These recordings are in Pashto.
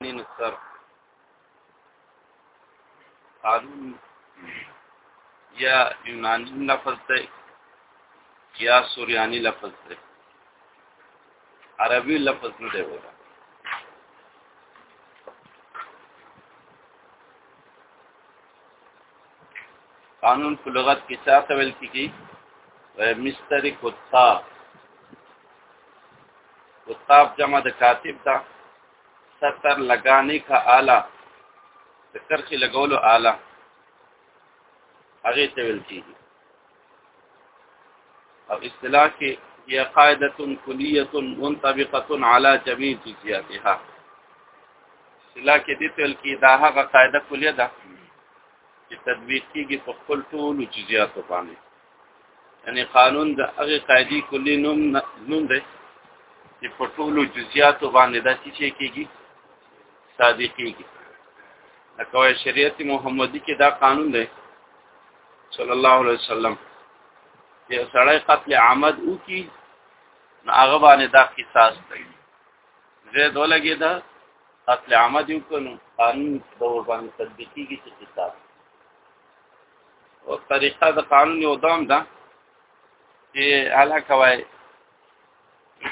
نن سر قانون یا یونانی لفظ دی یا سوریانی لفظ دی عربي لفظ نه دی وره قانون په لغت کې څه ته ویل کیږي مستری کتاب کتاب جمع د کاتب ده ستر لګانې کا اعلی د کرخي لګولو اعلی هغه ته ویل کیږي او اصطلاح کې هي قاعده کلیه منطبقه على جميع جزئياتها اصطلاح کې دې تل کې دا هغه قاعده کلیه ده چې تطبیق کیږي په خپل ټول جزئیات باندې یعنی قانون د هغه قاعده کلی نوم نوم دی چې په ټولو جزئیاتو باندې دا څه شي کېږي صادق کېږي لکه وای شریعت محمدي کې دا قانون دی صلی الله علیه وسلم چې سړی قتل عامد او کی نو هغه باندې دا قصاص دی زه دولګه دا قتل عامد یو کنو قانون د ور باندې تطبیقي کې قصاص او طریقه د قانون یو دوام ده چې اعلی کوي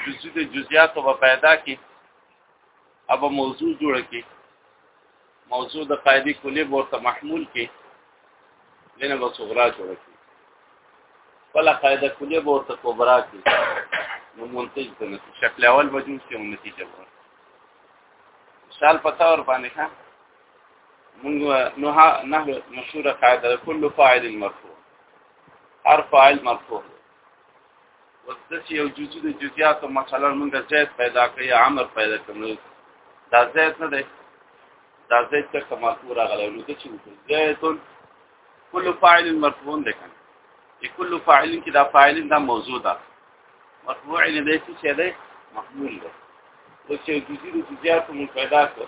جزئی د جزئیات په پیدا کې اب موضوع جوړ کې موضوع د قاعده کلی ورته محمول کې لنه وسغرا جوړ کې ولا قاعده کلی ورته کبرا کې نو منتج د شکل اول وجود کې نتیجه ورته مثال پتا ور باندې ښه موږ نو نه مشهوره قاعده کل فاعل مرفوع هر فاعل مرفوع اوس د یو جزئی د جزئیات او مثلا موږ زید پیدا کړی امر پیدا کړو دا زید نه دی دا زید څه کما پورا غلو نو چې زید کل فاعل مرفوع ده کنه چې کل فاعل کې دا فاعل دا موضوع ده مرفوع نه دی چې دی محمول ده اوس یو جزئی د جزئیات موږ پیدا کړو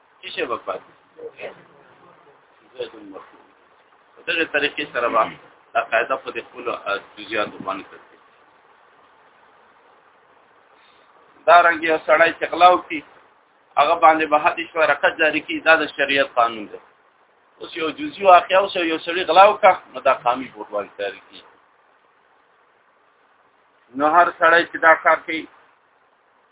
څه شی به پاتې زید المرفوع په دغه طریقې سره به دا قاعده په دې خپل جزئیاتو باندې تطبیق دا رنګ یو سړی چې غلاو کی هغه باندې به حد شو رقد جاری کی دا د شریعت قانون دی اوس یو جزئی واقعا اوس یو سړی غلاو کا نو دا قامي بوټوال جاری کی نو هر سړی چې دا کار کوي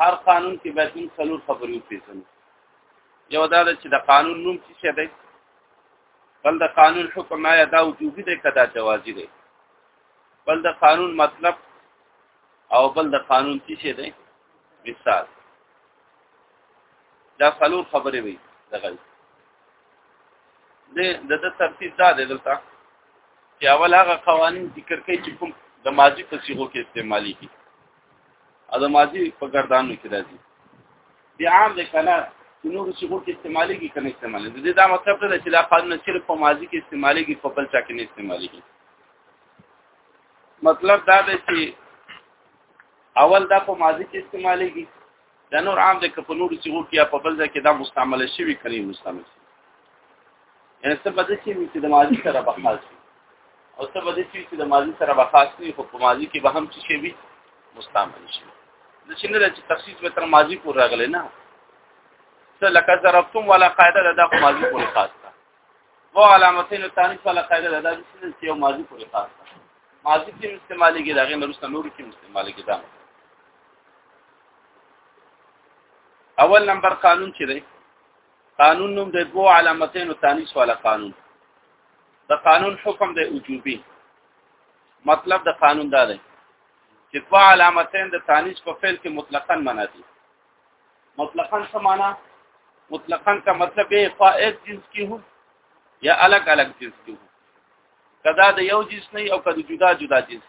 هر قانون کې باید موږ څلور خبرې وپېژنو یو دا ده چې د قانون نوم څه شی دی بل د قانون حکم آیا دا وجوبي دی که دا جوازي دی بل د قانون مطلب او بل د قانون څه شی دی مثال دا څلور خبرې وي دغه د د ترتیب دا دی دلته چې اول هغه قوانين ذکر کوي چې کوم د ماضي په صيغو کې استعمالي دي ادا ماضی په ګردانو کې راځي دی عام د کنا چې نور څه وخت استعمالي کې کنه استعمالي د دې دا مطلب نه چې دا قانون صرف په ماضی کې استعمالي کې په بل چا کې نه استعمالي کې مطلب دا دی چې اول دا په ماضی کې استعمالي کې دا نور عام د کپنور سیغو کې په بل ځای کې دا مستعمل شوی کړي مستعمل شي یعنی څه بده شي چې د ماضي سره به خاص او څه بده شي چې د ماضي سره به خاص نه خو په ماضي کې به هم څه شي وي مستعمل شي د چې نه چې تخصیص به تر ماضي پورې راغلی نه څه لکه ضربتم ولا قاعده ده د ماضي پورې خاص ده و علامتین تانیث ولا قاعده ده د چې یو ماضي پورې خاص ده ماضي کې استعمالي کې دغه نورسته نور کې استعمالي کې ده اول نمبر قانون چې دی قانون نوم د دوه علامتین او تانیث والا قانون د قانون حکم د وجوبي مطلب د قانون دا دی چې دوه علامتین د تانیث په فعل کې مطلقاً معنا دي مطلقاً څه معنا مطلقاً کا مطلب یې فائد جنس کې هو یا الګ الګ جنس کې هو کدا د یو جنس نه او کدا جدا جدا جنس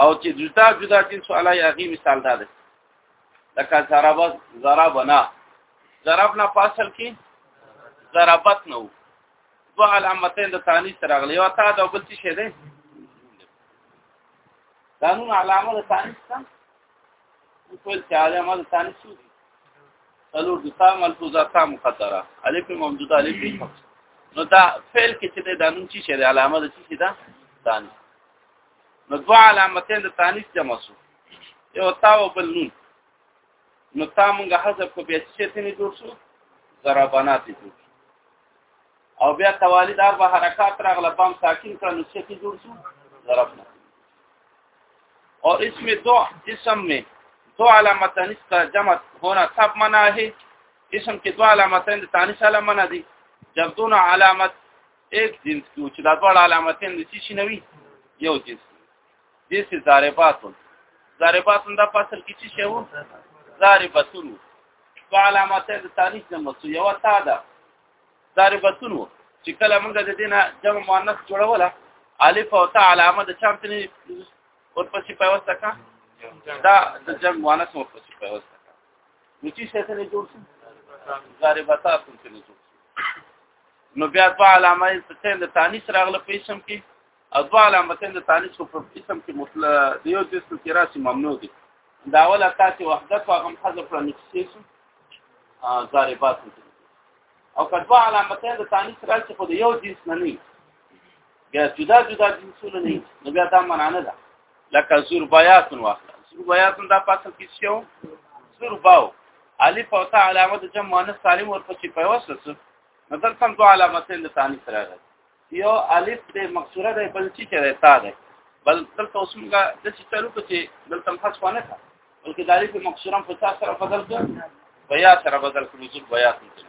او چې جدا جدا چې سوال یې هغه مثال دا دی لکه ضرب ضربنا ضربنا فاصل کې ضربت نو دو علامتین د ثانی سره غلې او تا د بل څه شه دی قانون علامه د ثانی سره خپل چې علامه د ثانی سره دي څلور د تام ملحوظه تام مقدره الف ممدوده الف نو دا فعل کې چې د دانون چې شه دی علامه د څه ده ثانی نو دو علامتین د تانیث جمع شو یو تا او بل نون نو تا مونږه حذف کو بیا چې څه نه جوړ شو ضربانات جوړ او بیا توالید اربع حرکات راغله بام ساکن کړه نو څه جوړ شو ضربنا اور اس میں دو جسم میں دو علامت تانیث کا جمع ہونا سب منع ہے اسم کې دو علامتین د تانیث علامه نه دي جب دون علامت ایک جنس کې چې دا ډول علامتین د څه شي نوي یو جنس دي سي ضارباتون ضارباتون دا فصل کې څه شی وو ضاربتون په علامتین د تاریخ نه مسو یو تا ده ضاربتون وو چې کله موږ د دینه جمع مؤنث جوړوله الف او تا علامه د چمت نه ورپسې پیوسته کا دا د جمع مؤنث ورپسې پیوسته کا نو چې څه نه جوړ شي ضاربتاتون څه نه جوړ نو بیا دو علامه ستین د تانیث راغله په اسم کې او دو علامه ستین د تانیث په اسم کې مطلق دی یو جسم کې راسي ممنوع دي دا اول اساسي وحدت او غم حذف را نکسیس ضاربات او کدو علامه ستین د تانیث راسي خو د یو جنس نه نه بیا جدا جدا جنسونه نه نو بیا دا معنی نه ده لکه زور بیات واخله زور بیات دا پاسل کې شو زور باو الف او تا علامه د جمع مؤنث سالم ورپسې پیوسته څه نظر سم دوه علامتین د ثاني سره راځي یو الف د مکسوره دی بل چې چره تا دی بل دلته اوس موږ د چې چلو کې دلته حذف نه کړ بلکې د الف مکسوره په تاسو سره بدل کړ بیا سره بدل کړو چې بیا څنګه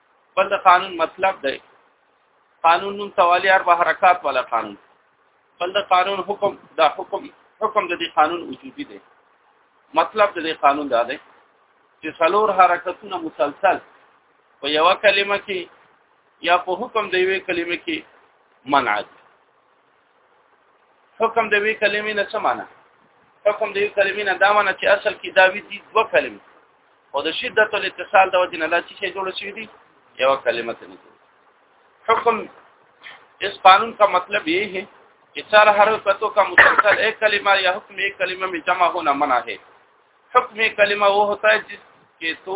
بل د قانون مطلب دی قانون نوم توالی اربع حرکات والا قانون بل د قانون حکم دا حکم حکم د دې قانون وجودي دی مطلب د دې قانون دا دی چې څلور حرکتونه مسلسل په یو کلمه کې یا په حکم دی وی کلمه کې منع دي حکم د وی کلمې نه څه معنی حکم د یو کلمې نه دا معنی چې اصل کې دا وی دي دوه کلمې او د شدت الاتصال د وجه نه لا چې شی جوړ شوی دی یو کلمه ته نه حکم اس قانون کا مطلب یہ ہے کہ چار حرکتوں کا مسلسل ایک کلمہ یا حکم ایک کلمہ میں جمع ہونا منع ہے حکم ایک کلمہ وہ ہوتا ہے جس کے تو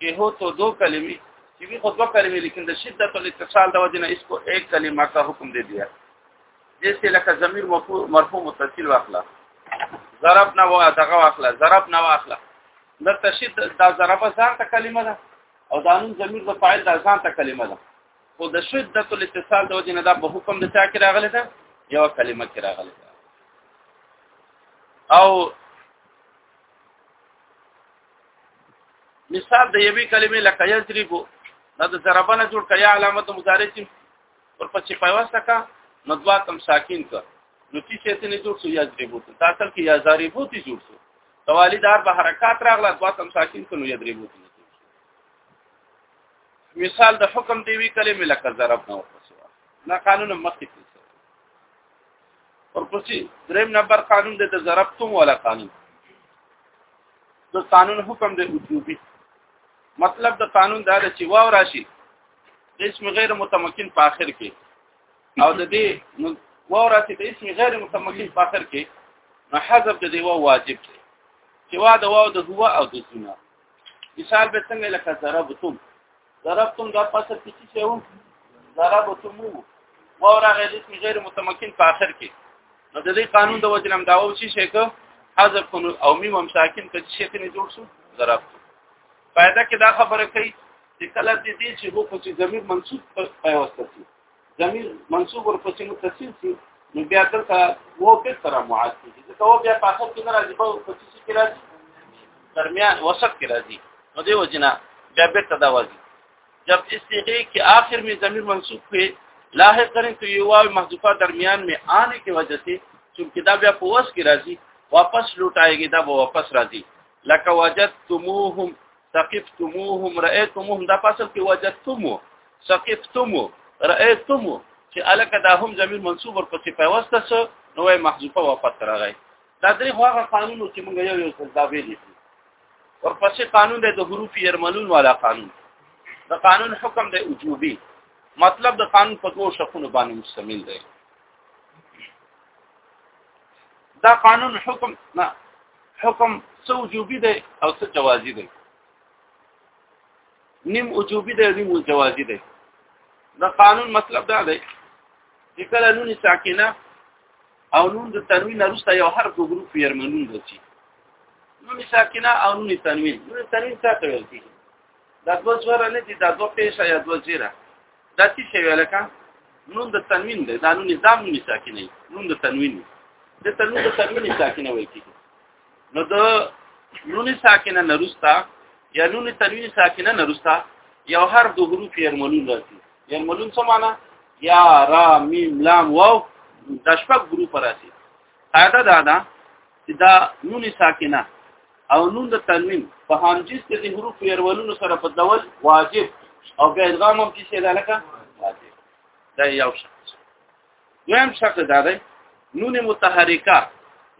کې هو تو دو کلمې چې وی خو دو کلمې لیکن د شدت الاتصال د وجنه اس کو ایک کلمه کا حکم دے دیا جیسے لکه ضمیر مرفوع متصل واخلا ضرب نه وا دغه واخلا ضرب نه واخلا د تشد د ضرب ځان ته کلمه ده او د انون ضمیر د فاعل د ځان ته کلمه ده خو د شدت الاتصال د وجنه دا په حکم د چا کې راغلی ده یو کلمه کې راغلی ده او مثال د یوې کلمې لکه یضربو دا د ضربنه جوړ کړي علامت مضارع چې ورپسې پیوسته کا نو دوا تم ساکین کا نو چې څه ته نه جوړ شو یضربو ته اصل کې یضربو ته جوړ شو توالی دار به حرکات راغله دوا تم ساکین کو نو یضربو ته مثال د حکم دی وی کلمې لکه ضرب نه ورپسې نه قانون مخکې ورپسې دریم نمبر قانون د ضرب تم ولا قانون د قانون حکم د وجوبي مطلب د قانون دا چې واو راشي اسم غیر متمکن په اخر کې او د دې واو راشي د اسم غیر متمکن په اخر کې نو حذف د دې واو واجب دی چې وا د واو د هو او د زنا مثال به څنګه لکه ضربتم ضربتم دا پاسه پیچی چې و ضربتم و راغې د اسم غیر متمکن په اخر کې نو د دې قانون د وجه نم دا و چې شیکه حذف کنو او میم هم ساکن کچ شي ته جوړ شو ضرب فائدہ کې دا خبره کوي چې کله دې دې چې هو چې ضمیر منصوب په واسطه شي ضمیر منصوب ورپسې متصل شي نو بیا دلته وو په سره معاد کیږي ځکه وو بیا په اخر کې نه راځي په پچی شي کې راځي درمیان وسط کې راځي نو دی وجنه بیا بیرته دا وځي جب استیغه کې آخر می ضمیر منصوب په لاحق کریں تو یہ واو محذوفہ درمیان میں آنے کی وجہ سے چونکہ دا بیا په وس کې راځي واپس لوټایږي دا به واپس راځي لکه وجدتموهم ثقفتموهم رأيتموهم دا فصل کې وجدتمو ثقفتمو رأيتمو چې الکه دا هم زمير منصوب ور پسې پیوسته سو نو یې محذوفه واپس راغی دا درې هغه قانون چې موږ یو یو څه دا ویلي ور پسې قانون دی د حروف يرملون والا قانون د قانون حکم دی وجوبي مطلب د قانون په دوه شقونو باندې مشتمل دی دا قانون حکم نه حکم څو وجوبي دی او څو جوازي دی نیم وجوبي دی نیم جوازي دی دا قانون مطلب دا دی چې کله نون ساکینه او نون د تنوین وروسته یو حرف د حروف یرمنون راځي نون ساکینه او نون تنوین نون تنوین څه ته ویل کیږي دا دوه زوره نه دي دا دوه پیسه یا دوه زیره دا څه شی ولکه نون د تنوین دی دا نون نظام نون ساکن دی نون د تنوین د تنوین د تنوین ساکن وایي کیږي نو د نون ساکنه نرستا یا نون تنوین ساکنه نرستا یو هر د حروف یرملون راځي یرملون څه معنی یا را میم لام واو د شپږ حروف راځي قاعده دا ده چې دا نون ساکنه او نون د تنوین په همجنس کې د حروف يرولونو سره په دول واجب او که ادغام هم چې څه لکه واجب دا یو شخص دویم شخص دا دی نون متحرکه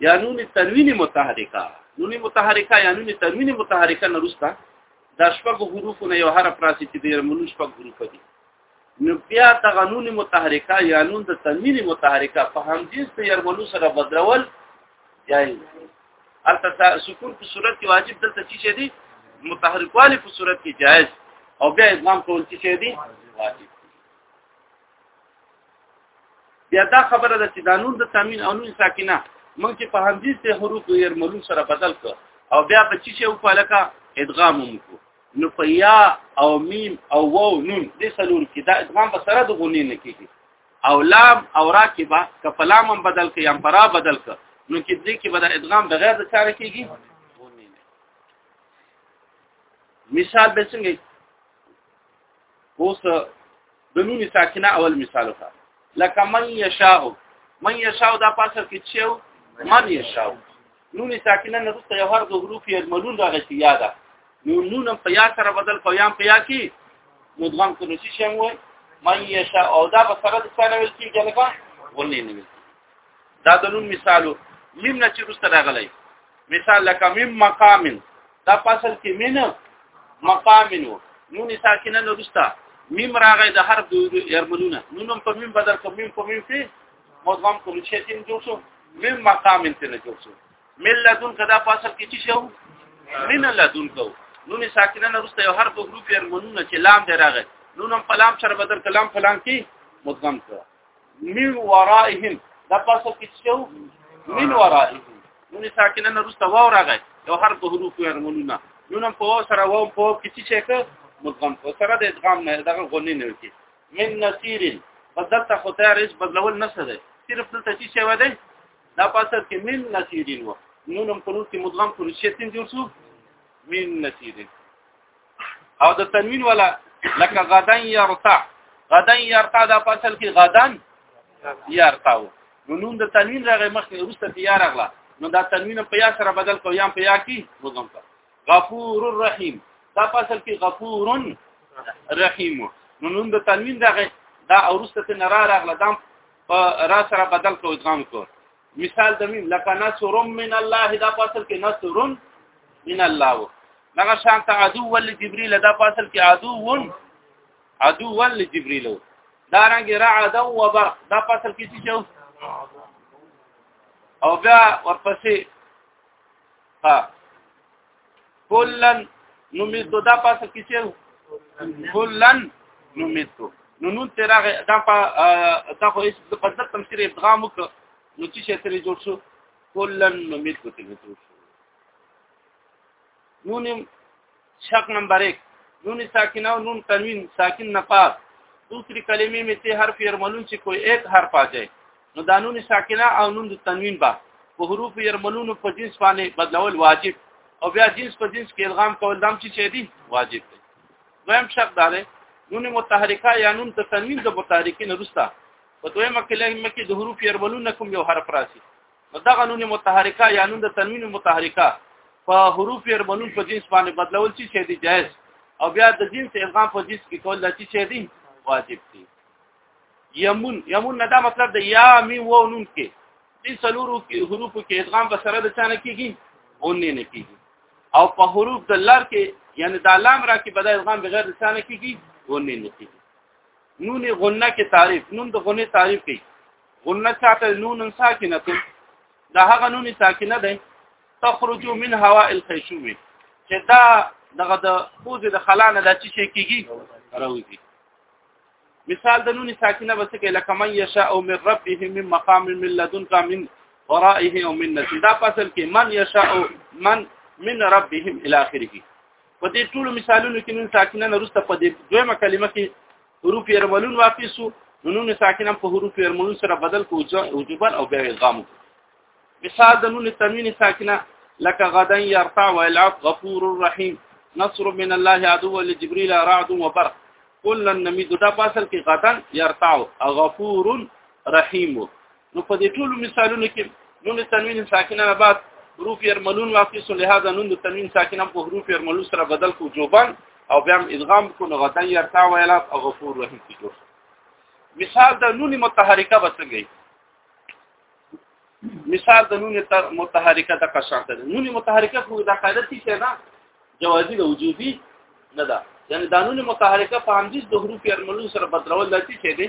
یا نون تنوین متحرکه نون متحرکه یا نون تنوین متحرکه نرسته دا شپږ حروفونه یو حرف راسي چې د يرمنو شپږ حروف دي نو بیا دغه نون متحرکه یا نون د تنوین متحرکه په همجنس د یرولو سره بدلول جایز البته سکون په صورت کې واجب دلته چی شي دي متحرکوالی په صورت کې جایز او بیا ادغام کول چی شي دي واجب بیا دا خبره ده چې د نون د تامین او نون ساکنه مونږ چې په همجنس د حروف یرملو سره بدل کړ او بیا په چی شي او پالکا ادغام وکړو نو په یا او میم او وو نون د سلور کې دا ادغام په سره د غونې نه کېږي او لام او را کې به که په لام هم بدل کې یا پر را بدل کې نو کې دې کې به د ادغام بغیر د چاره کېږي مثال به څنګه اوس د نون ساکنه اول مثال وکړه لکه من یشاء من یشاء دا پاسه کې چې من یشاء نون ساکنه نه رسته یو هر د حروف یې ملون راغتی یاده نو نون په یا سره بدل کو یا په یا کې مدغم کړو چې شم وای من یشاء او دا په سره د څه نه ویل کیږي لکه ولې نه ویل دا د نون مثالو میم نه چې روسته راغلی مثال لکه میم مقامن دا فصل کې مینه مقامنو نون ساکنه نه روسته میم راغی د حرف د یرملونه نونم په میم بدل کوم میم په میم کې مضمون کوم چې تیم جوړ شو میم مقامن ته نه جوړ شو مل لدون کدا فصل کې چې شو مین لدون کو نون ساکنه نه روسته یو حرف د حروف یرملونه چې لام دی راغی نونم په لام سره بدل کلام فلان کې مضمون کړه من ورائهم دا پاسو کې شو من ورائهم نو ساکنه نه رسته واو راغی یو حرف حروف یې رمولونه نو نن په سره واو په کې چې څه مدغم په سره د ادغام نه دغه غونې نه وتی من نصير بدلته خدای رز بدلول نه څه دی صرف دلته چې څه ودی دا پاسو کې من نصيرین و نو نن په نور کې مدغم پر شي تین جوړ شو من نصيرین او د تنوین ولا لکه غدن يرتع غدن يرتع دا په اصل کې غدن يرتع نو نون د تنوین راغې مخ نه روسته تیار اغلا نو دا تنوین په یا سره بدل کو یا په یا کې مضم کا غفور الرحیم دا په اصل کې غفور رحیم نو نون د تنوین راغې دا اورسته نه را راغله دا په را سره بدل کو ادغام کو مثال د مين لکه نصر من الله دا فصل کې نصر من الله و لکه شان ته عدو ول جبريل دا فصل کې عدو ون عدو ول جبريل دا رنګ رعد و برق دا فصل کې څه او بیا ورپسې ها کلن نمیدو دا پاسه کې چې کلن نمیدو نو نون تر هغه دا په تا خو هیڅ په دې تمثيل ادغام وک نو چې شي ترې جوړ شو کلن نمیدو ته جوړ شو نون شق نمبر 1 نون ساکنه او نون تنوین ساکن نفاس دوسری کلمې می ته حرف يرملون چې کوئی ایک حرف آجائے نو دا نون ساکنه او نون تنوین با په حروف يرملون په جنس باندې بدلول واجب او بیا جنس په جنس کې الغام کول دام چې چي دي واجب دی دویم شق دا دی نون متحرکه یا نون تنوین د متحرکین رستا په دویمه کلمه کې د حروف يرملون کوم یو حرف راشي دغه نون متحرکه یا نون د تنوین متحرکه په حروف اربنون په جنس باندې بدلول شي چې دی جائز او بیا د جنس ادغام په جنس کې کول لتی چې دی واجب دی یمون یمون نه دا مطلب د یا می و نون کې دې سلورو کې حروف کې ادغام به سره د چانه کېږي اونې نه کېږي او په حروف د لار کې یعنی د لام را کې بدای ادغام بغیر د چانه کېږي اونې نه کېږي نون غنه کې تعریف نون د غنه تعریف کوي غنه ساته نون ساکنه دا هغه نون ساکنه ده تخرج من هواء الخيشوم چې دا دغه د خوځې د خلانه د چی شي کیږي راوځي مثال د نون ساکنه بس کې لکه من یشاء او من ربه من مقام من لدنك من ورائه او من نسی دا فصل کې من یشاء من من ربهم الى اخره په دې ټول مثالونو کې نون ساکنه نرسته په دې دویمه کلمه کې حروف يرملون واپسو نون ساکن هم په حروف يرملون سره بدل کو وجوبا او بیا ادغام مثال د نون تنوین ساکنه لك غدا يرتع ويلعب غفور الرحيم نصر من الله عدو لجبريل رعد وبرق كل النميد دا فاصل کې غدا يرتع او غفور رحيم نو په دې ټولو مثالونو کې نون تنوین ساکنه نه بعد حروف يرملون واقع سو لهدا نون تنوین ساکنه په حروف يرملون سره بدل کو جوبان او بیا ادغام کو نو غدن يرتا ویلا او غفور رحیم کی جوړ مثال د نون متحرکه بسنګي مثال د نون متحرکه د قشانته نون متحرکه خو د قاعده څه نه جوازي د وجوبي نه ده یعنی د نون متحرکه په همدې د حروف يرملون سره بدلول لتی شه دي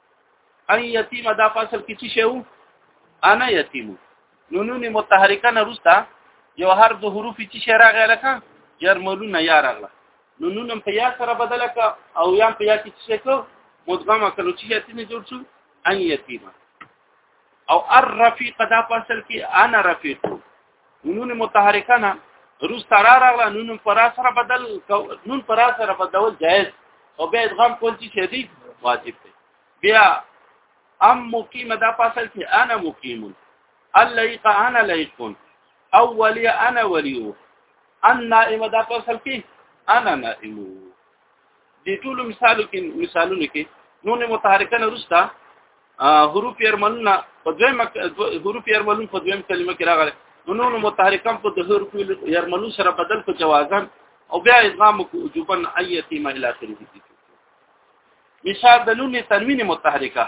ان یتیم دا فصل کې څه شو انا یتیم نو نون متحرکه نه روستا یو هر د حروف چې شرا غلکه جرملونه یا رغله نو نونم په یا سره بدل ک او یا په یا کې څه کو مدغمه کلو چې یتیم جوړ شو ان یتیم او الرفیق دا فصل کې انا رفیق نون متحرکه نه روس تر راغله نون پر سره بدل نون پر سره بدل جائز او به ادغام کول چې دی واجب دی بیا ام مقیم دا فصل کې انا مقیم الليق انا ليق اولي انا ولي النائم دا فصل کې انا نائم د ټولو مثالو کې مثالونه کې نون متحرکه نه رستا حروف يرملونه په دویم حروف يرملون په دویم کلمه کې راغلي نون متحرکم په د حروف يرملون سره بدل په جوازن او بیا ادغام وجوبن ايتي ما الى اخره دي مثال د نون تنوین متحرکه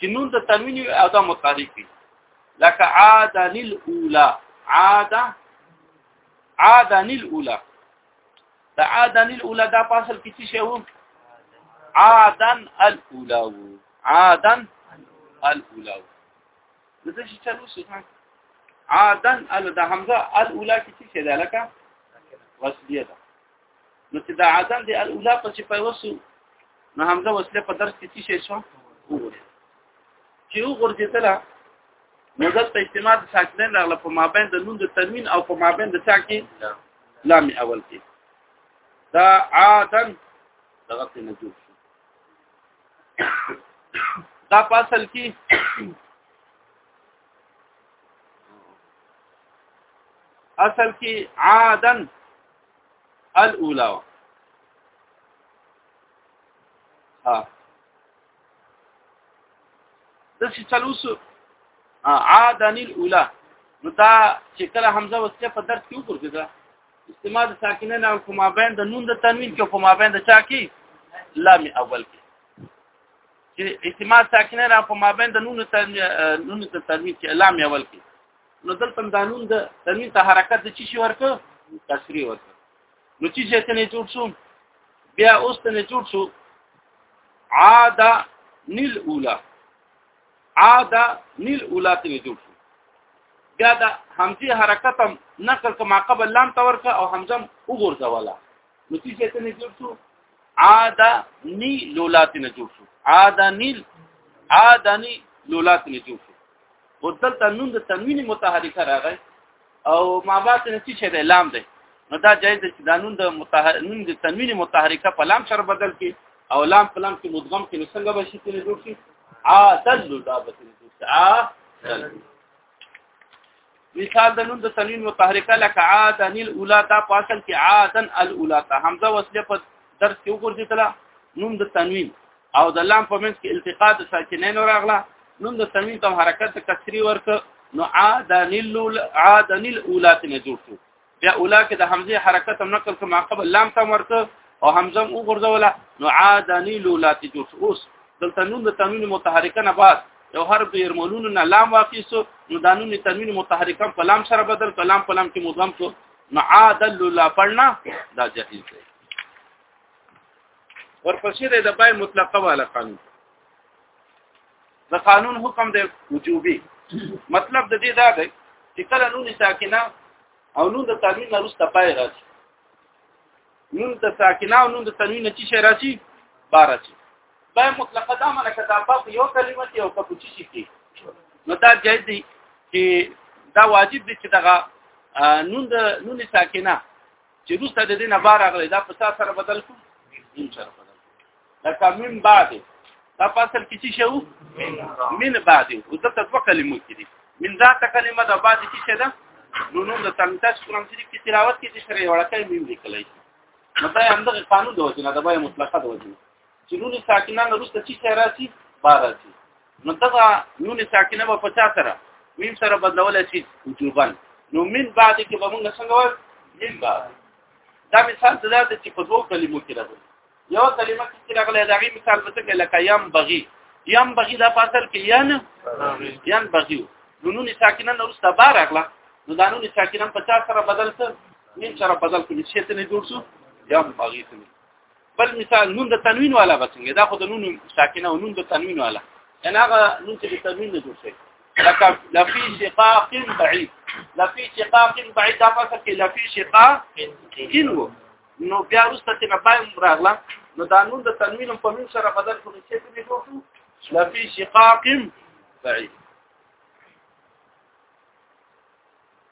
چې نون د تنوین او د متحرک دي لکه عادن الاولى عاد عادن الاولى د عادن الاولى دا فاصل کې څه شی وو عادن الاولى وو عادن الاولى وو دغه چې چلو شو عادن ال د حمزه الاولى کې څه شی ده لکه وصلیه ده نو چې د عادن د الاولى په چې په وسو نو حمزه وصله په درس کې څه شی شو وګوره چې وګورځیدله نو دلته اجتماع د ساکنین راغله په مابین د نون د تنوین او په مابین د ساکین لام اول کې دا عادن دغه څه نه جوړ شو دا فصل کې اصل کې عادن الاولى ها د چې تلوس عادن الاولى نو دا چې کله حمزه وسله په درس کې وګورځي دا استعمال ساکنه نه کوم مابین د نون د تنوین کې کوم مابین د چا کې لام اول کې چې استعمال ساکنه نه کوم مابین د نون نون د تنوین کې لام اول کې نو دلته د نون د تنوین ته حرکت د چی شي ورکو تشریح ورکو نو چې څه نه جوړ شو بیا اوس ته نه جوړ شو عاد نیل اولا عاد نیل اولا ته نه جوړ شو بیا د همزه حرکت هم نقل کما قبل لام تورکه او همزه وګرځولا نو چې څه نه جوړ شو عاد نی لولات نه جوړ شو عاد نیل عاد نی لولات نه جوړ شو ودلته نون د تنوین متحرکه راغی او ما بعد څه چې د لام دی نو دا جایز دی چې دا نون د متحرک نون د تنوین متحرکه په لام سره بدل کی او لام په لام کې مدغم کې نو څنګه به شي چې جوړ شي عادل دا به شي عادل مثال د نون د تنوین متحرکه لکه عادن الاولى دا په اصل کې عادن الاولى ته حمزه وصله په درس کې وګورځي تلا نون د تنوین او د لام په منځ کې التقاء د ساکنین راغله نون د تنوین ته حرکت کسری ورک نو عادن الاول عادن الاولى نه جوړ شو بیا اولا کې د حمزه حرکت هم نقل کما قبل لام ته ورک او حمزه او غرزوله نو عادن الاولى ته جوړ شو اوس دلته نون د تنوین متحرکه نه بعد یو حرف د يرملون نه لام واقع سو نو د نون تنوین متحرکه په لام سره بدل کلام په لام کې مضم شو نو عادل لا پړنا دا جهیز دی ورپسې د دبای مطلقه والا قانون د قانون حکم د وجوبي مطلب د دې دا دی چې کله نون ساکنه او نون د تنوین نه رسته پای راځي نون د ساکنه او نون د تنوین نه چې راځي بار راځي بای مطلقه دا معنی کدا په یو کلمه کې او په کوچی شي کې نو دا جایز دی چې دا واجب دی چې دغه نون د نون ساکنه چې روسته د دې نه بار اغلی دا په تاسو سره بدل کو ان شاء الله بدل لکه من بعد دا په اصل کې څه شو من بعد او د تاسو کلمو کې دي من ذات کلمه دا بعد کې څه ده نو نو د تنتاج قرآن شریف کې تلاوت کې چې شری وړکې مين لیکلای نو دا هم د قانون د وجنه د بای مطلقه د وجنه چې نو ساکنان روسته چې راځي بار راځي نو دغه نون ساکنه به په چا سره میم سره بدلول شي وجوبا نو من بعد کې به موږ څنګه وایو من بعد دا مثال څه ده چې په دوه کلمو کې راځي یو کلمه چې راغله دا غي مثال به څنګه لکه یم بغي یم بغي دا په اصل کې یان یان بغي نو نون ساکنه نو رسته بار راغله نو دا نون ساکنه په چا سره بدل څه من سره بدل کې چې ته نه جوړ شو یم بغي ته بل مثال نون د تنوین والا بسنګ دا خو د نون ساکنه او نون د تنوین والا یعنی هغه نون چې د تنوین نه جوړ شي لکه لفی شقاق بعید لفی شقاق بعید دا فصل کې لفی شقاق کینو نو بیا وروسته چې نه پایم راغله نو دا نون د تنوین په من سره بدل کړو چې دې وکړو لفی شقاق بعید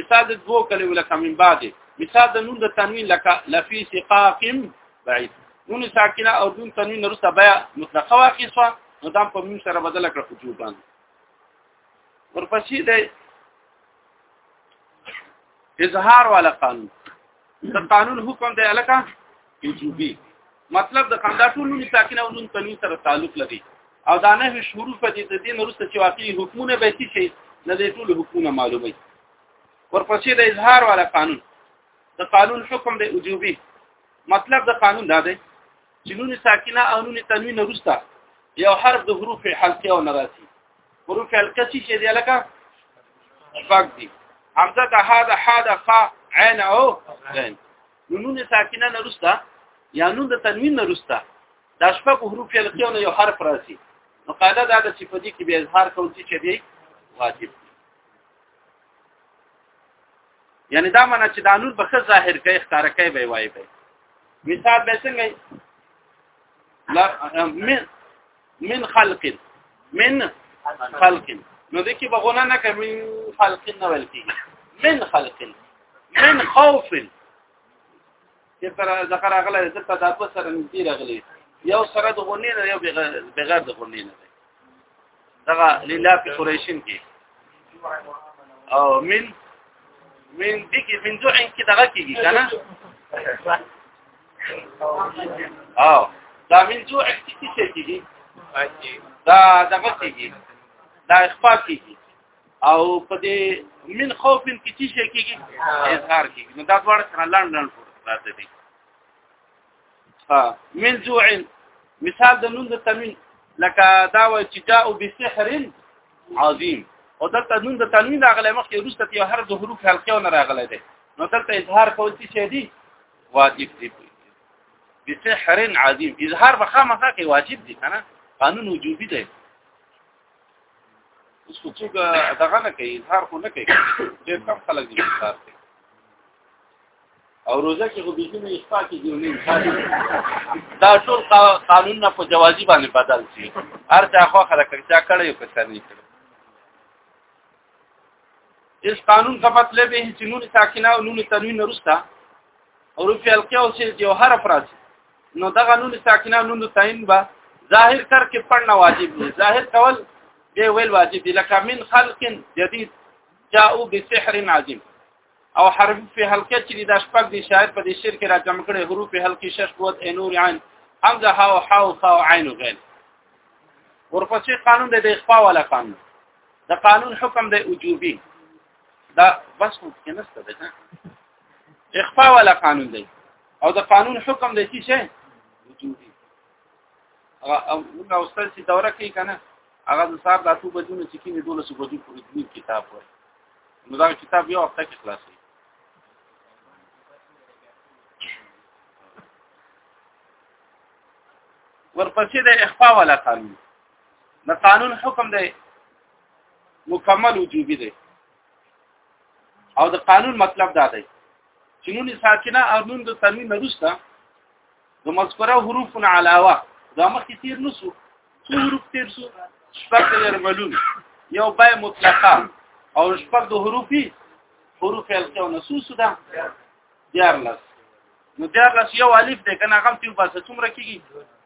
مثال د دوو کلمو لکه من بعد مثال د نون د تنوین لکه لفی سقاق بعید نون ساکنه او دون تنوین وروسته بیا مطلقه واقع شو نو دا په میم سره بدل کړ خو جوبان ورپسې د اظهار والا قانون د قانون حکم دی الکه ایجوبی مطلب د خندا ټول نون ساکن او نون تنوین سره تعلق لري او دا نه شروع په دې د دې نورسته چې واقعي حکمونه به څه شي نه دې ټول حکمونه معلومي ورپسې د اظهار والا قانون د قانون حکم د ایجوبی مطلب د قانون دا دی چې نون ساکنه او نون تنوین نورسته یو حرف د حروف حلقه او نراسي حروف حلقه چې دی لکه شپږ دي حمزه د ها د ح د خ عین او عین نون ساکنه نه رستا یا نون د تنوین نه رستا دا شپږ حروف یې لکه یو حرف راسي نو قاعده دا ده چې په دې کې به اظهار کوم چې دی واجب یعنی دا معنی چې دا نور به ظاهر کوي ښکار کوي به وایي مثال به څنګه لا من من خلق من خلق نو دکی به غونه نه کوي من خلق نه ویل کیږي من خلق من خوف چې پر ذکر اغله د تدابر سره نږدې راغلي یو سره د غونې نه یو بغیر د غونې نه دغه لله په قریشین کې او من من دې کې من دوه کې دغه کېږي کنه او دا من جو اکتیتی څه کیږي دا دغه کیږي دا اخفاء کیږي او په دې من خوف کې چې شي کیږي اظهار کیږي نو دا ډول سره لاند لاند راته دي ها من جوع مثال د نون د تنوین لکه دا و چې جاء بسحر عظیم او د تنوین د تنوین هغه مخکې روسته یو هر د حروف حلقې نه راغلی دی نو دلته اظهار کول چې دي واجب دی بسحر عظیم اظهار بخامخه کې واجب دی کنه قانون وجوبي دی اوس خو څوک دغه نه کوي اظهار خو نه کوي ډېر کم خلک دي اظهار کوي او روزه کې خو د دې نه اخفاء کې دی نه دا ټول قانون نه په جوازي باندې بدل شي هر ځای خو خلک چې کړي او کسر نه کړي اس قانون کا مطلب دی چې نون ساکنه او نون تنوین ورسته او رفع القی او چې یو حرف راځي نو دغه نون ساکنه او نون تنوین به ظاهر کر کې پړنه واجب دی ظاهر کول دی ویل واجب دی لکه من خلق جدید جاءوا بسحر عظیم او حرف په حلقه چې د شپږ دی شاعر په دې شعر کې را جمع کړي حروف حلقي شش قوت انور عین حمزه ها او حا او خا او عین غین ورپسې قانون د اخفاء ولا قانون د قانون حکم دی وجوبي دا بس خو کې نشته ده اخفاء ولا قانون دی او د قانون حکم دی چې شه وجوبي هغه موږ استاد چې دوره کوي کنه هغه د صاحب د ټو بجونو چې کینې دوله سو بجو پورې دې کتاب وای نو دا کتاب یو هفته کې خلاص شي ورپسې د اخفاء ولا قانون د قانون حکم دی مکمل وجوبي دی او د قانون مطلب دا دی چې نون ساکنه او نون د تنوین نرسته د مذکره حروف علاوه دا مخکې تیر نسو څو حروف تیر سو شپږ درملون یو بای مطلقه او شپږ د حروفي حروف الکه او نصوص ده دیارلس نو دیارلس یو الف ده کنه هغه تیو باسه څومره کیږي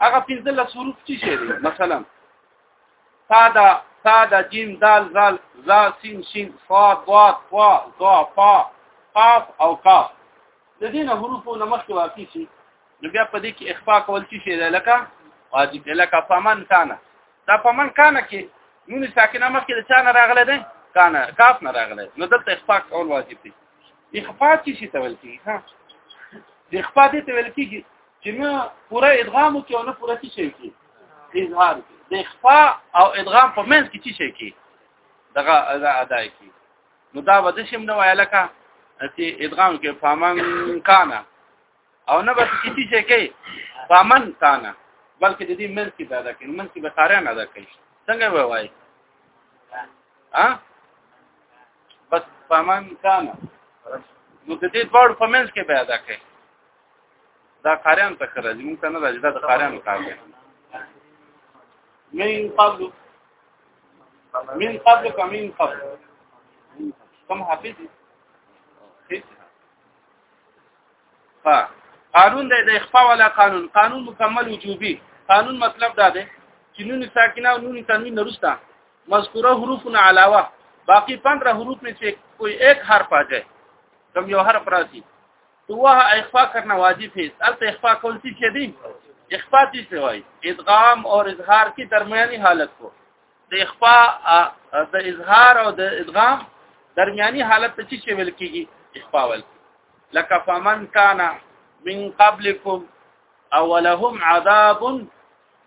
هغه پنځه لس حروف چې شي دي مثلا تا دا تا دا جیم دال زال زا سین شین فا ضا فا ضا فا قاف او قاف د دې نه حروفو نه مخکې واقع شي نو بیا په دې کې اخفاء کول چې شي ده لکه واجب لکه فمن کان دا فمن کان کې نون ساکنه مخکې د چا نه راغله ده کان کاف نه راغله نو دلته اخفاء کول واجب دي اخفاء چې شي تول کیږي ها د اخفاء دې تول کیږي چې نه پوره ادغام کې او نه پوره څه شي کې اظهار کې د اخفاء او ادغام په منځ کې څه شي کې دغه ادا ادا کې نو دا ود شم نو الکه چې ادغام کې فامن کانا او نه بس څه شي کې فامن کانا بلکې د دې منځ کې پیدا کړي منځ کې به قارن ادا کوي څنګه وای وای ها بس فامن کانا نو د دې ډول په منځ کې پیدا کړي دا قاریان ته کړه چې موږ نه راځي دا د قاریان کار دی من قبل من قبل کوم من قبل کوم حافظ ها قانون دی د اخفاء ولا قانون قانون مکمل وجوبي قانون مطلب دا دی چې نون ساکنه او نون تنوین نرستا مذکوره حروف علاوه باقی 15 حروف میں سے کوئی ایک حرف آ جائے کم یو حرف راځي توه اخفاء کرنا واجب ہے البته اخفاء کول څه شي دي اخفاء دي څه وای ادغام او اظهار کی درمیاني حالت کو د اخفاء د اظهار او د ادغام درمیاني حالت ته چې ویل کیږي اخفاء ول لك فمن كان من قبلكم اولهم عذاب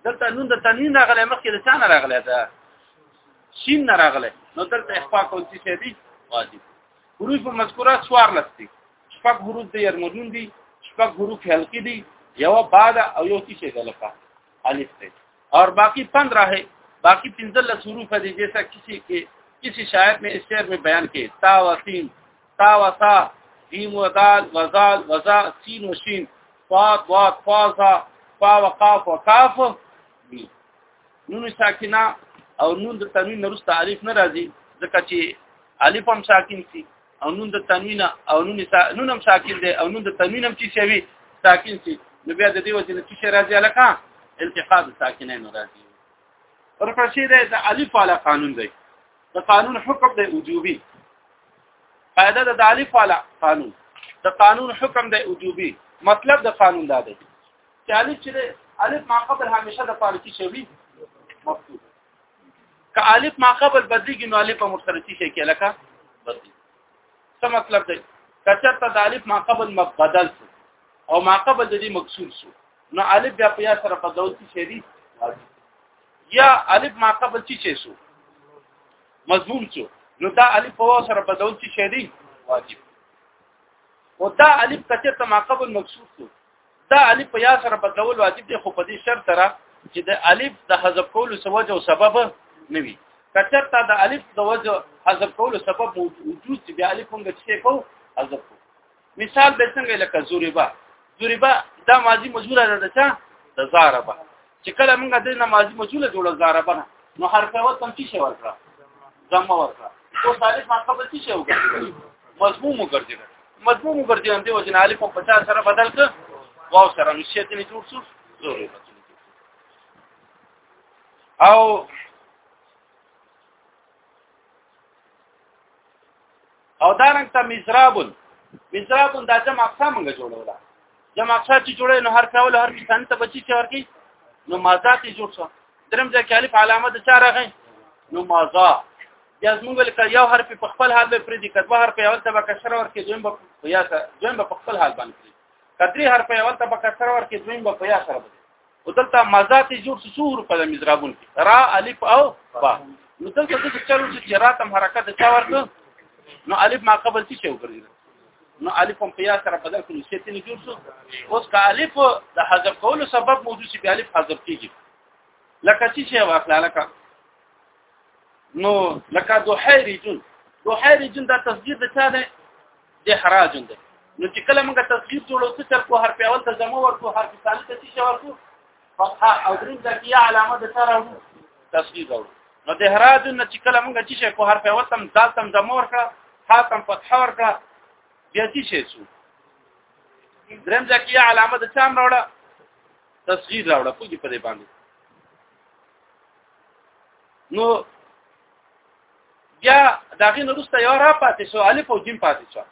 دلته نون د تنوین راغلی مخکې د چا نه راغلی ده شین نه راغلی نو دلته اخفاء کول څه شي دي واجب حروف مذکوره سوار لستی شپږ حروف د يرمدون دي شپږ حروف حلقي دي یو بعد او یو څه شي دلته الف دی اور باقی 15 ہے باقی 15 حروف دي جیسا کسی کې کسی شاعر نے اس شعر میں بیان کیے تا و سین تا و سا دیم و دال و زال و زا سین و شین فاض و فاضا فا و قاف و قاف نون ساکنه او نون د تنوین نرسته الف نه راځي ځکه چې الف هم ساکن سي او نون د تنوین او نون سا... نون هم ساکن دی او نون د تنوین هم چې شوی ساکن شي نو بیا د دې وجه نه چې راځي الکا التقاء ساکنین راځي ورپسې دی د الف علی قانون دی د قانون حکم دی وجوبي قاعده د الف علی قانون د قانون حکم دی وجوبي مطلب د قانون دا دی چې الف چې الف ما قبل همیشه د پاره کې شوی مفعول که الف ما قبل بدلیږي نو الف هم سره شي کې لکه بدلی څه مطلب دی کچرته د الف ما قبل مبدل شو او ما قبل د دې مکسور شو نو الف بیا په یا سره بدل شي شي یا الف ما قبل چی شي شو مضمون شو نو دا الف په سره بدل شي شي واجب او دا الف کچرته ما قبل مکسور شو دا الف په یا سره بدلول واجب دی خو په دې شرط سره چې د الف د حذف کولو سوجه او سبب نه وي کچرته د الف د وجه حذف کولو سبب وجود چې بیا الف موږ څه کو حذف کو مثال به څنګه لکه زوربا زوربا دا ماضی مجبوره ده چې د زاربا چې کله موږ د نمازي مجوله جوړه زاره بنه نو حرف اول تم څه ورکړه زمو ورکړه او ثالث ما قبل څه شو مضموم وګرځي مضموم وګرځي هم دی وجن الف په 50 سره بدل ک واو سره نشیت نه جوړ شو ضروري او او دا رنګ ته مزرابون مزرابون دا جمع اقسام موږ جوړوله جمع اقسام چې جوړې نو هر کول هر مثال ته بچی چې ورکی نو مازات یې جوړ شو درم ځکه الف علامه د چا راغی نو مازا بیا موږ لکه یو حرف په خپل حال به پرې دي کدوه حرف یو ته به کسر ورکې دویم به یا دویم به په خپل حال باندې کدري حرف یو ته به کسر ورکې دویم به په یا سره او دلته مزات جوړ سور په مزرابون کې را الف او با نو دلته د چلو چې راتم حرکت د چا ورته نو الف ما قبل څه شو ګرځي نو الف هم قیاس سره بدل کړو چې تنه جوړ شو اوس کا الف د حذف کولو سبب موجود شي په الف حذف کیږي لکه چې شی واخلا لکه نو لکه دوحیری جون دوحیری جون دا تصدیق د چا ده د حراج دی نو چې کله موږ تصغیر جوړو څه تر کو حرف اول ته جمع ورکو حرف ثاني ته څه ورکو فتحه او دریم د کیا علامه د سره ورو تصغیر ورو نو د احراج نه چې کله موږ چې کو حرف اول تم دال تم جمع ورکړه حاتم فتحه ورکړه بیا چې شي شو دریم د کیا علامه د چام راوړه تصغیر راوړه کوجی په دې باندې نو بیا داغه نورسته یو را پاتې شو الف او جیم پاتې شو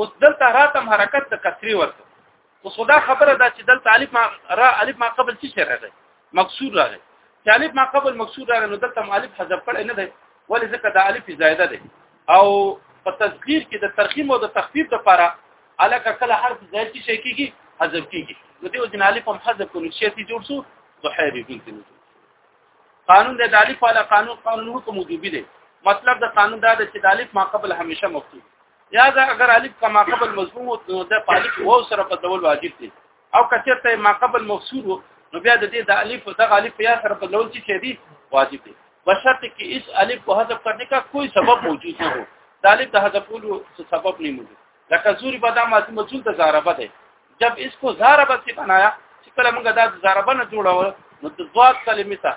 اوس دلته راتم حرکت د کسری ورته اوس خدا خبره ده چې دلته الف ما را الف ما قبل څه شي راغی مکسور راغی چې الف ما قبل مکسور راغی نو دلته الف حذف کړي نه دی ولې ځکه د الف زائده ده او په تصغیر کې د ترخیم او د تخفیف لپاره الکه کله حرف زائد شي کیږي حذف کیږي نو دې وجنالف هم حذف کړي شي جوړ شو دوحه به کېږي قانون د الف علی قانون قانون حکم وجوبي دی مطلب د قانون دا دی چې د الف ما قبل همیشه مفتوح یا دا اگر الف کما قبل مضموم نو د الف و سره په ډول واجب دی او کثرته ما قبل مفسور نو بیا د دې د الف د الف یا سره په ډول چې دی واجب دی بشرط کې اس الف کو حذف کرنے کا کوئی سبب موجود نه هو د الف د حذفولو سبب نه موجود لکه زوري بدا ماضی مجهول ته ضربه ده جب اس کو ضربه سی بنایا چې کله موږ دا ضربه نه جوړول نو د ضاد کلمې ته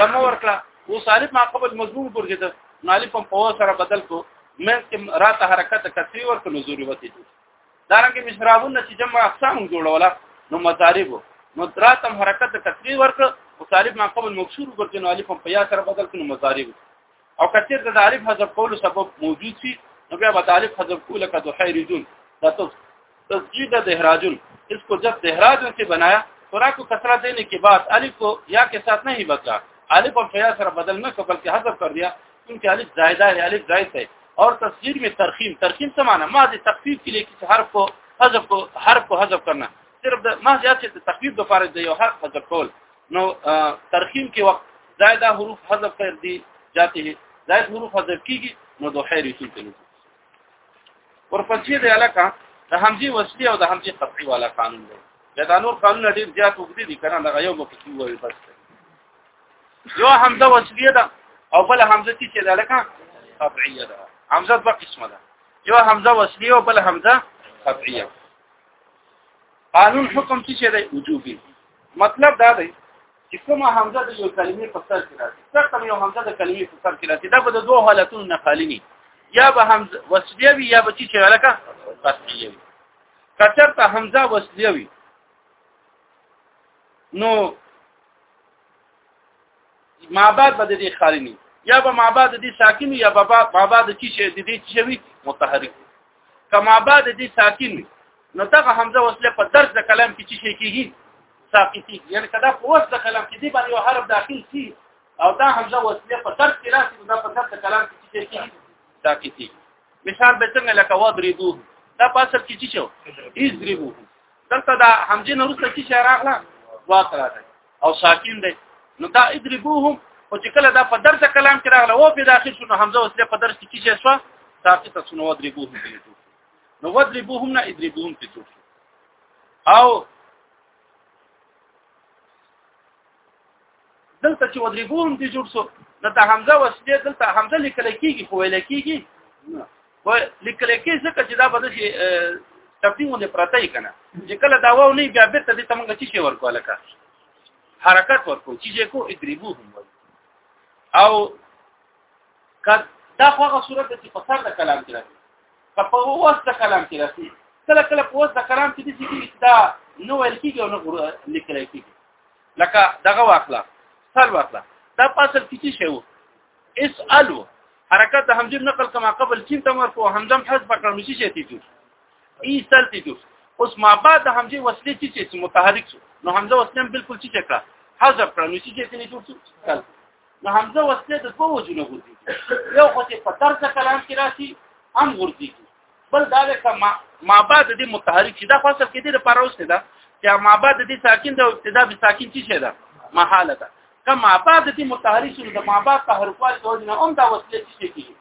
دمو ورکړه او صالح ما قبل مضمون ورګیده نالف په پوه سره بدل کو من کې راته حرکت کثیر ورته نزوري وتی دي دارنګه مشرابون چې جمع اقسام جوړولا نو مضارب نو دراتم حرکت کثیر ورته او صالح ما قبل مکسور ورته نالف په یا سره بدل کو نو مضارب او کثیر د تعریف حذف کولو سبب موجود شي نو بیا به تعریف حذف کوله که دوحیرجون دا تو تسجید د احراجون اس کو جب احراجون سے بنایا تورا کو کسرہ دینے کے بعد الف کو یا کے ساتھ نہیں بدلا الف اور فیا سره بدل نه کو بلکې حذف کر دیا کیونکہ الف زائدہ ہے الف زائد ہے اور تفسیر میں ترخیم ترخیم څه معنی ماضی تخفیف کے لیے کسی حرف کو حذف کو حرف کو حذف کرنا صرف د ماضی چې تخفیف د فارغ دی یو حرف حذف کول نو ترخیم کې وخت زائد حروف حذف کړ دي جاته زائد حروف حذف کیږي نو د حیر رسول ته نزول ورپسې د علاقه د حمزه وصلی او د حمزه قطعی والا قانون دی دا نور قانون ډیر زیات وګړي دي کنه دا یو مکه کی وایي بس یو حمزه وصلیه ده او بل حمزه چې ده لکه قطعیه ده حمزه دوه قسمه ده یو حمزه وصلیه او بل حمزه قطعیه قانون حکم چې ده وجوبي مطلب دا دی چې کومه همزه د یو کلمې په سر کې راځي څرته یو همزه د کلمې په سر کې راځي دا به د دوه حالتونو نه خالی نه یا به همزه وصلیه وي یا به چې لکه قطعیه وي کچرته همزه وصلیه وي نو مابعد به د دې خالی نه یا به مابعد د دې ساکن یا به مابعد چې شي د دې چې وي متحرک کما بعد دې ساکن نو دغه همزه وصله په درس د کلام کې چې شي کیږي ساقطي یعنی کدا په وسط د کلام کې دی باندې یو حرف داخل شي او دا حمزه وصله په تر کې راشي دا په تر کلام کې چې کې ساقطي مثال به څنګه لکه وضربو دا په اصل کې چې شو اضربو دلته دا حمزه نه ورسته چې راغله واقرا ده او ساکن ده نو دا اضربوهم او چې کله دا په درس کلام کې راغله او په داخل شنو حمزه وصله په درس کې چې شو ساقطه شنو وضربوهم نو وضربوهم نه اضربوهم ته او دلته چې ودریبون دي جوړ شو دلته حمزه وسله دلته حمزه لیکل کیږي خو ویل کیږي و لیکل کیږي ځکه چې دا بده شي تفهیمونه پرته یې کنه چې کله دا و نه بیا بیرته دې تمنګ چی شي ورکول کا حرکت ورکو چې کو ادریبو هم او کله دا خو هغه صورت چې په سر د کلام کې راځي که په اوس د کلام کې راځي کله کله په اوس د کلام کې دي چې دا نو ویل کېږي او نو لیکل کېږي لکه دغه واخله سل واخله دا پاسل کې څه شی وو اسالو حرکت د همزه نقل کما قبل چین ته مرفوع همزه حذف کړم چې شي تیجو ای سل تیجو اوس ما بعد همزه وصلې چې چې متحرک شو نو همزه وصلې بالکل چې کړه حذف کړم چې چې نه جوړ شو نو حمزه وصله د دوه وجنه غوځي یو خو چې په طرز کلام کې راشي هم غوځي بل دا ده کما ما بعد دې متحرک شي دا فصل کې دې لپاره اوسه ده چې ما بعد دې ساکن ده او ابتدا به ساکن شي شه ده محاله ده کما بعد دې متحرک شي د ما بعد تحرکوال د وجنه هم دا وصله شي کیږي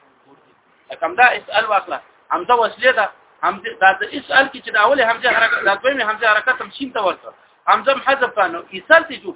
کم دا اسال واخله حمزه وصله ده حمزه دا د اسال کې چې دا اوله حمزه حرکت دا دویمه حمزه حرکت هم شین ته ورته حمزه حذف کانو اسال ته جوړ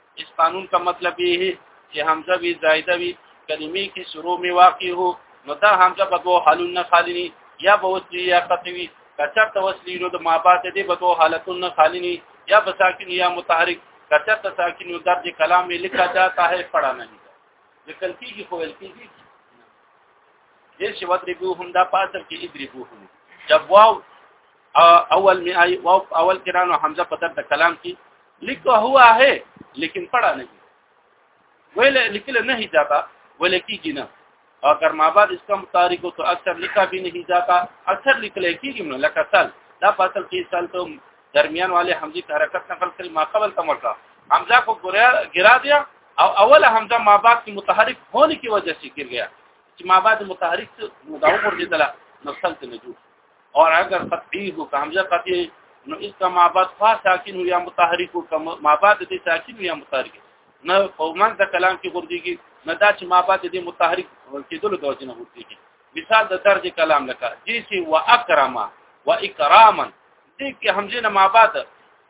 اس قانون کا مطلب یہ ہے چې حمزه وی زائده وی کلمې کې شروع می واقع هو نو دا حمزه په دوه حالونو خالی نه یا به وسلی یا قطوی کچر توسلی نو د مابات دې په دوه حالتونو خالی نه یا به ساکن یا متحرک کچر ته ساکن نو درج کلام می لکھا جاتا ہے پڑھا نہیں لیکن کیږي خو ول کیږي دې چې وتربو هم دا پاسل کې ادربو هم جب واو اول می آئی و اول کران و حمزه په درد کلام کی لکه هوا ہے لیکن پڑا نہیں ویل لیکل نہیں جاتا ویل کیږي نه اگر ما بعد اس کا متعارف تو اکثر لکھا بھی نہیں جاتا اکثر لکھل کیږي نو لکه سال دا فاصل کې سال ته درمیان والے حمزه کی حرکت نقل کړي ما قبل تمرکا حمزه کو ګرا دیا او اول حمزه ما بعد کی متحرک ہونے کی وجہ سے گر گیا چې ما بعد متحرک مداو ور دي دلا نو سلط نجو اور اگر قطعی ہو کہ حمزہ قطعی نو اس کا مابعد فا ساکن ہو یا متحرک ہو کا مابعد دی ساکن ہو یا متحرک نو او من دا کلام کی غردی کی نو دا چې مابعد دی متحرک کېدل د وجنه غردی کی مثال د درج کلام لکه جیسی و اکرما و اکراما دې کې حمزه نه مابعد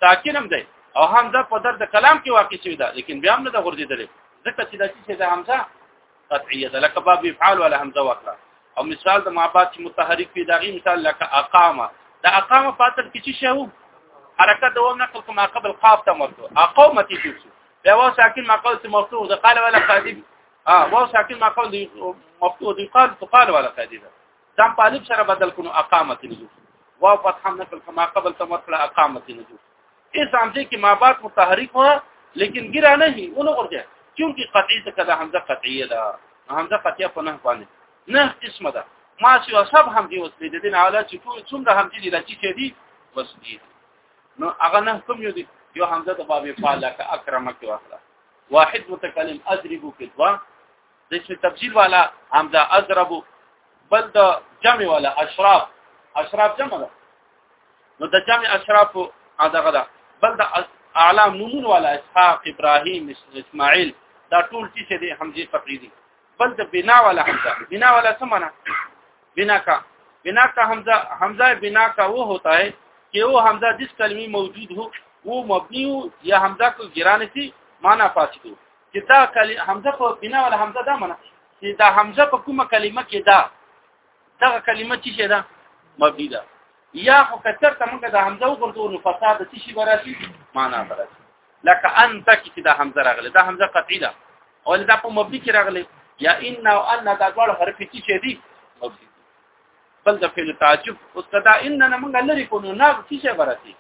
ساکن هم دی او حمزه په درد کلام کې واقع شوی دا لیکن بیا هم نه د غردی دی ځکه چې د چې د حمزه قطعیه ده لکه باب افعال ولا همزه وکړه او مثال د مابات چې متحرک وي داغي مثال لکه اقامه دا اقامه فاتل کې چې شو حرکت دوام نقل کوم قبل قاف ته مرته اقامه کې شو بیا وا ساکن مقال ته مفتوح ده قال ولا قادم اه وا ساکن مقال دی مفتوح دی قال تقال ولا قادم دام طالب سره بدل کونو اقامه کې وا فتح نقل کوم قبل ته مرته اقامه کې اس همزه کې ما بعد متحرک و لیکن ګرا نه هي اونو ورته چونکی قطعی ته کده همزه قطعیه ده همزه قطعیه په نه باندې نه قسمه ده ما چې وسب همزه وسلې د دین اعلی چې ټول څومره همزه دي لچې چې دي بس دي نو هغه نه کوم یو دي یو همزه د باب فعل لك اکرمک واخلا واحد متکلم اضربو کې دوا د اسم تفضیل والا همزه اضرب بل د جمع والا اشراف اشراف جمع ده نو د جمع اشراف هغه ده بل د اعلی نمون والا اسحاق ابراهيم اسماعيل دا ټول چې دي حمزه فقري دي بل د بنا والا حمزه بنا والا څه معنا بنا کا بنا کا حمزه حمزه بنا کا وہ ہوتا ہے کہ وہ حمزہ جس کلمے موجود ہو وہ مبنی ہو یا حمزہ کو گرانے سے معنی فاسد ہو چې دا کلی حمزه په بنا ولا حمزه دا منه چې دا حمزه په کومه کلمه کې دا دا کلمه چې شه دا مبني ده یا خو کثر ته موږ دا حمزه وګورو نو فساد څه شي براشي معنا براشي لکه انت کې دا حمزه راغله دا حمزه قطعي ده او دا په مبني کې راغله یا ان او ان دا ډول حرف کې چې دي مبني بل د فعل تعجب اوس دا ان نه موږ لري کو نو نه څه شي براشي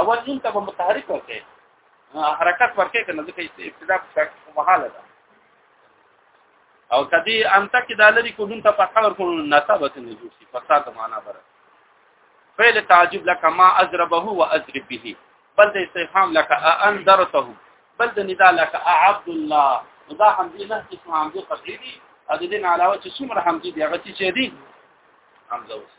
اول نون ته متحرک وکړي حرکت ورکې کنه ځکه ابتدا په شک مهاله ده او کدی انت کې دالری کوډون ته په خبر کوو نتابت نه جوړ شي فساد معنا بره فعل تعجب لك ما اضربه واضرب به بل د استفهام لك ان درته بل د ندا لك عبد الله دا هم دې نه چې هم دې قطعي دي او د دې علاوه چې څومره هم دې هغه چې دي حمزه وسه